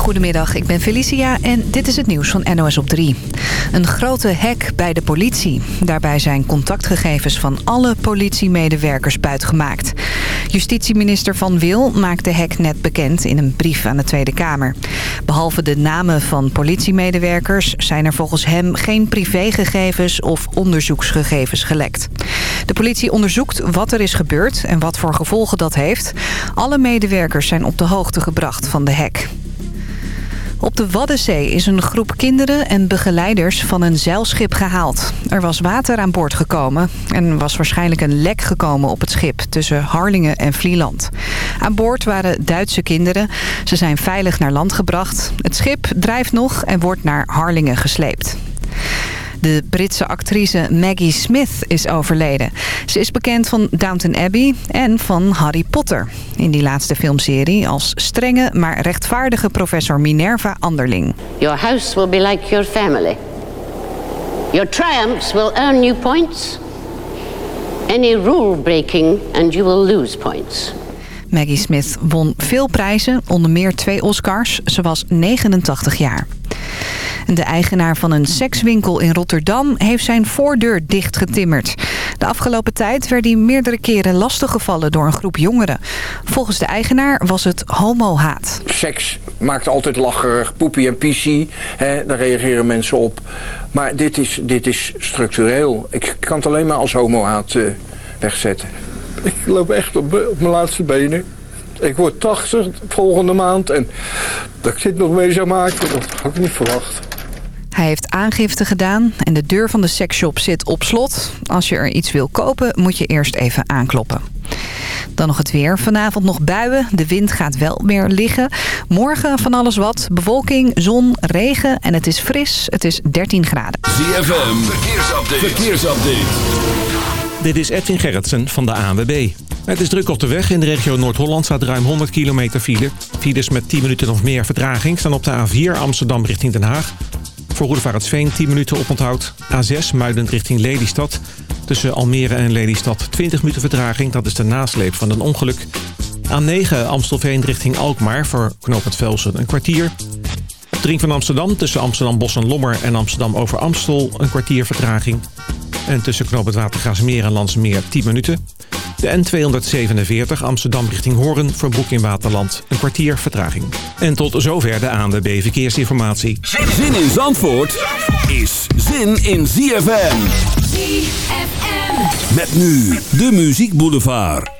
Goedemiddag, ik ben Felicia en dit is het nieuws van NOS op 3. Een grote hack bij de politie. Daarbij zijn contactgegevens van alle politiemedewerkers buitgemaakt. Justitieminister Van Wil maakt de hack net bekend in een brief aan de Tweede Kamer. Behalve de namen van politiemedewerkers zijn er volgens hem geen privégegevens of onderzoeksgegevens gelekt. De politie onderzoekt wat er is gebeurd en wat voor gevolgen dat heeft. Alle medewerkers zijn op de hoogte gebracht van de hack. Op de Waddenzee is een groep kinderen en begeleiders van een zeilschip gehaald. Er was water aan boord gekomen en was waarschijnlijk een lek gekomen op het schip tussen Harlingen en Vlieland. Aan boord waren Duitse kinderen. Ze zijn veilig naar land gebracht. Het schip drijft nog en wordt naar Harlingen gesleept. De Britse actrice Maggie Smith is overleden. Ze is bekend van Downton Abbey en van Harry Potter. In die laatste filmserie als strenge, maar rechtvaardige professor Minerva Anderling. Your house will be like your family. Your triumphs will earn you points. Any rule breaking and you will lose points. Maggie Smith won veel prijzen, onder meer twee Oscars. Ze was 89 jaar. De eigenaar van een sekswinkel in Rotterdam heeft zijn voordeur dichtgetimmerd. De afgelopen tijd werd hij meerdere keren lastiggevallen door een groep jongeren. Volgens de eigenaar was het homohaat. Seks maakt altijd lacherig, poepie en pissie. Hè, daar reageren mensen op. Maar dit is, dit is structureel. Ik kan het alleen maar als homohaat uh, wegzetten. Ik loop echt op, op mijn laatste benen. Ik word 80 volgende maand en dat ik dit nog mee zou maken, dat had ik niet verwacht. Hij heeft aangifte gedaan en de deur van de seksshop zit op slot. Als je er iets wil kopen, moet je eerst even aankloppen. Dan nog het weer. Vanavond nog buien. De wind gaat wel meer liggen. Morgen van alles wat. Bewolking, zon, regen en het is fris. Het is 13 graden. ZFM, verkeersupdate. verkeersupdate. Dit is Edwin Gerritsen van de ANWB. Het is druk op de weg. In de regio Noord-Holland staat ruim 100 kilometer file. Files met 10 minuten of meer vertraging staan op de A4 Amsterdam richting Den Haag. Voor Roedevaartsveen 10 minuten oponthoud. A6 Muidend richting Lelystad. Tussen Almere en Lelystad 20 minuten vertraging. Dat is de nasleep van een ongeluk. A9 Amstelveen richting Alkmaar voor knooppunt Velsen een kwartier. Dring van Amsterdam tussen Amsterdam Bos en Lommer en Amsterdam over Amstel een kwartier vertraging. En tussen knooppunt Watergraasmeer en Landsmeer 10 minuten. De N247 Amsterdam richting Hoorn voor Broek in Waterland. Een kwartier vertraging. En tot zover de ANWB Verkeersinformatie. Zin in Zandvoort is zin in ZFM. ZFM. Met nu de Muziek Boulevard.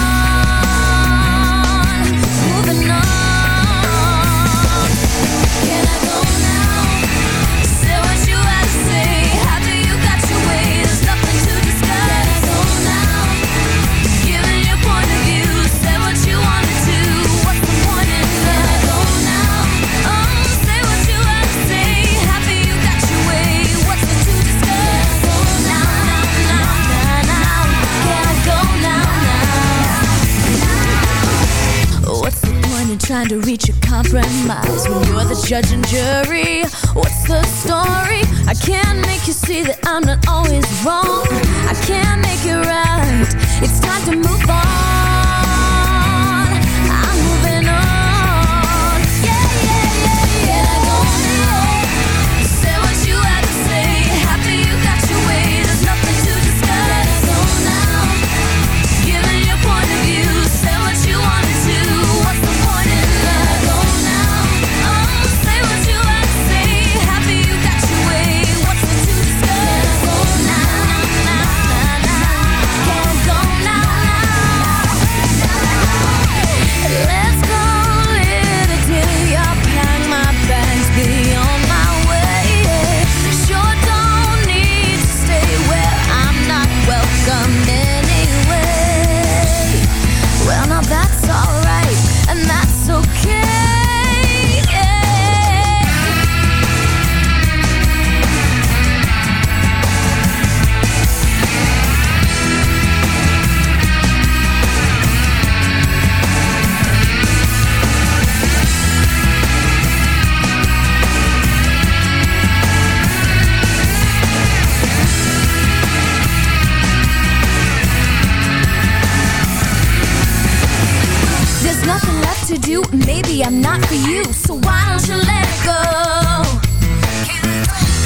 I'm not for you, so why don't you let it go?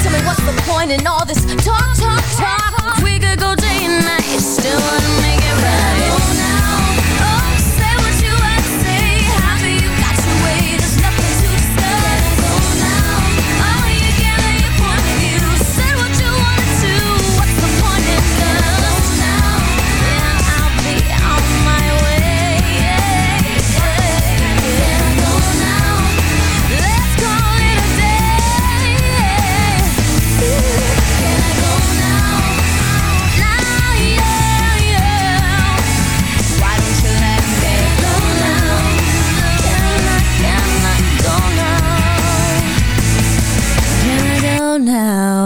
Tell me what's the point in all this talk, talk, talk? We could go day and night, still wouldn't make it right. now.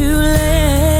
too late,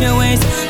Your ways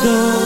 stone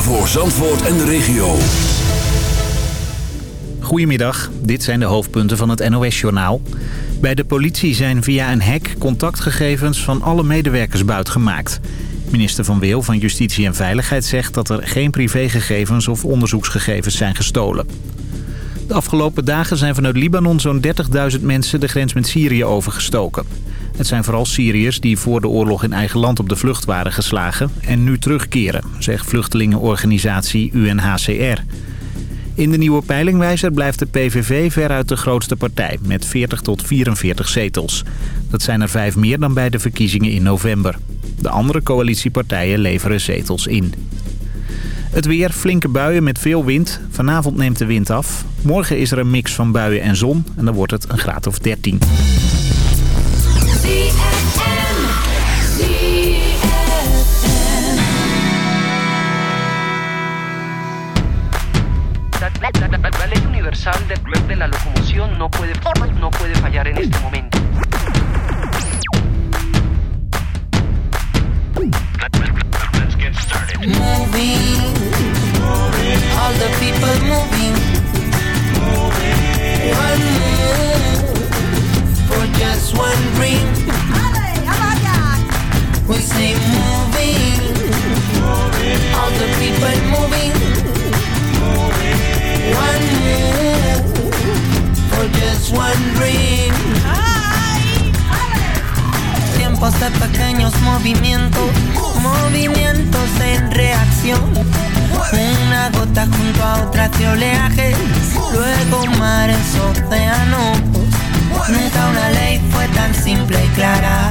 Voor Zandvoort en de regio. Goedemiddag, dit zijn de hoofdpunten van het NOS-journaal. Bij de politie zijn via een hack contactgegevens van alle medewerkers buitgemaakt. Minister Van Weel van Justitie en Veiligheid zegt dat er geen privégegevens of onderzoeksgegevens zijn gestolen. De afgelopen dagen zijn vanuit Libanon zo'n 30.000 mensen de grens met Syrië overgestoken. Het zijn vooral Syriërs die voor de oorlog in eigen land op de vlucht waren geslagen en nu terugkeren, zegt vluchtelingenorganisatie UNHCR. In de nieuwe peilingwijzer blijft de PVV veruit de grootste partij met 40 tot 44 zetels. Dat zijn er vijf meer dan bij de verkiezingen in november. De andere coalitiepartijen leveren zetels in. Het weer, flinke buien met veel wind. Vanavond neemt de wind af. Morgen is er een mix van buien en zon en dan wordt het een graad of 13. La ley universal de, de la locomoción no puede, no puede fallar en este momento. moving. All the people moving. One move for just one dream. We say moving. All the people moving. One just one dream. Tiempos de pequeños movimientos, movimientos en reacción. Una gota junto a otras de oleaje, luego mares, océanos. Nunca una ley fue tan simple y clara.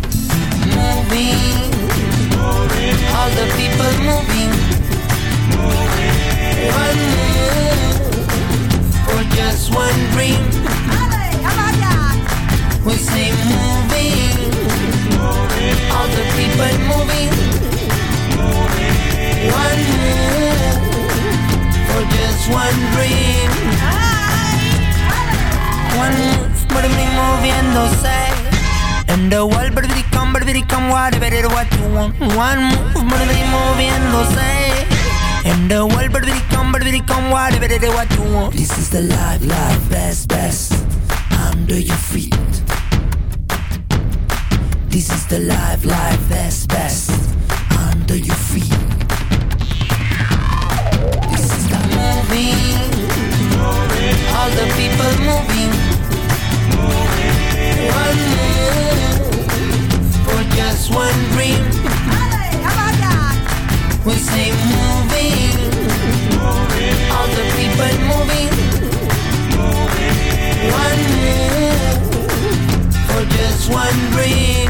Moving, all the people moving. One move for just one dream. We moving, all the people moving. One move for just one dream. One move, moviéndose. And the world, it come, it come, whatever it what you want. One move, it moviéndose. And the world, it come, it come, whatever it what you want. This is the life, life, best, best. Under your feet. This is the life, life, best, best. Under your feet. This is the moving. All the people moving. One dream. We say moving. All the people moving. One move for just one dream.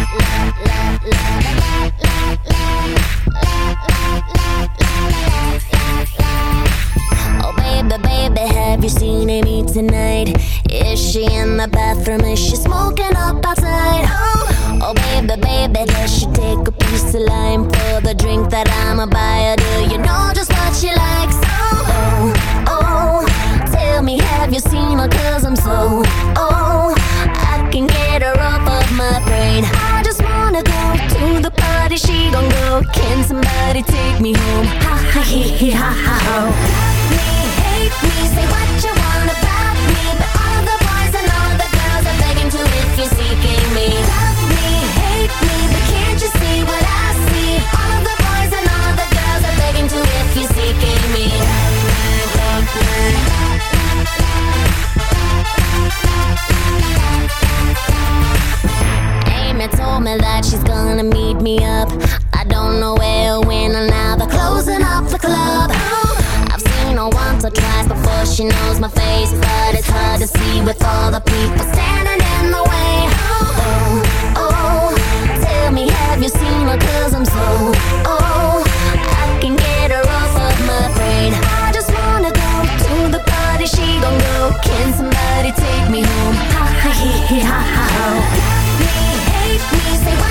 tonight? Is she in the bathroom? Is she smoking up outside? Oh, oh baby, baby, does she take a piece of lime for the drink that I'ma buy her? Do you know just what she likes? Oh, oh, oh, tell me, have you seen her? Cause I'm so, oh, I can get her off of my brain. I just wanna go to the party, she gon' go. Can somebody take me home? Ha ha he he ha ha ho. Love me, hate me, say what you want up. I don't know where, when, or now. They're closing up the club. I've seen her once or twice before she knows my face, but it's hard to see with all the people standing in the way. Oh, oh, tell me, have you seen her? Cause I'm so, oh, I can get her off of my brain. I just wanna go to the party, she gon' go. Can somebody take me home? Ha ha he he ha ha. Love me, hate me, say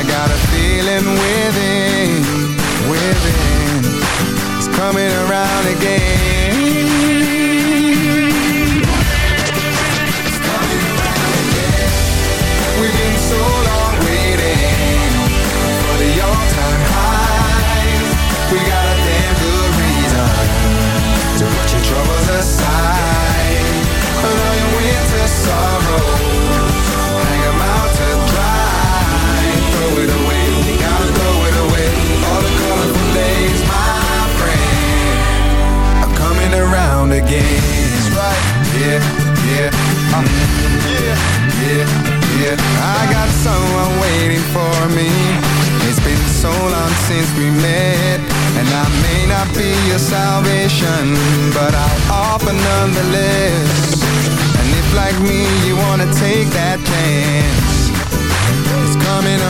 I got a feeling within, within. It's coming around again. on again. Right. Yeah, yeah, um, yeah, yeah, yeah. I got someone waiting for me. It's been so long since we met, and I may not be your salvation, but I'll offer nonetheless. And if like me you wanna take that chance, it's coming up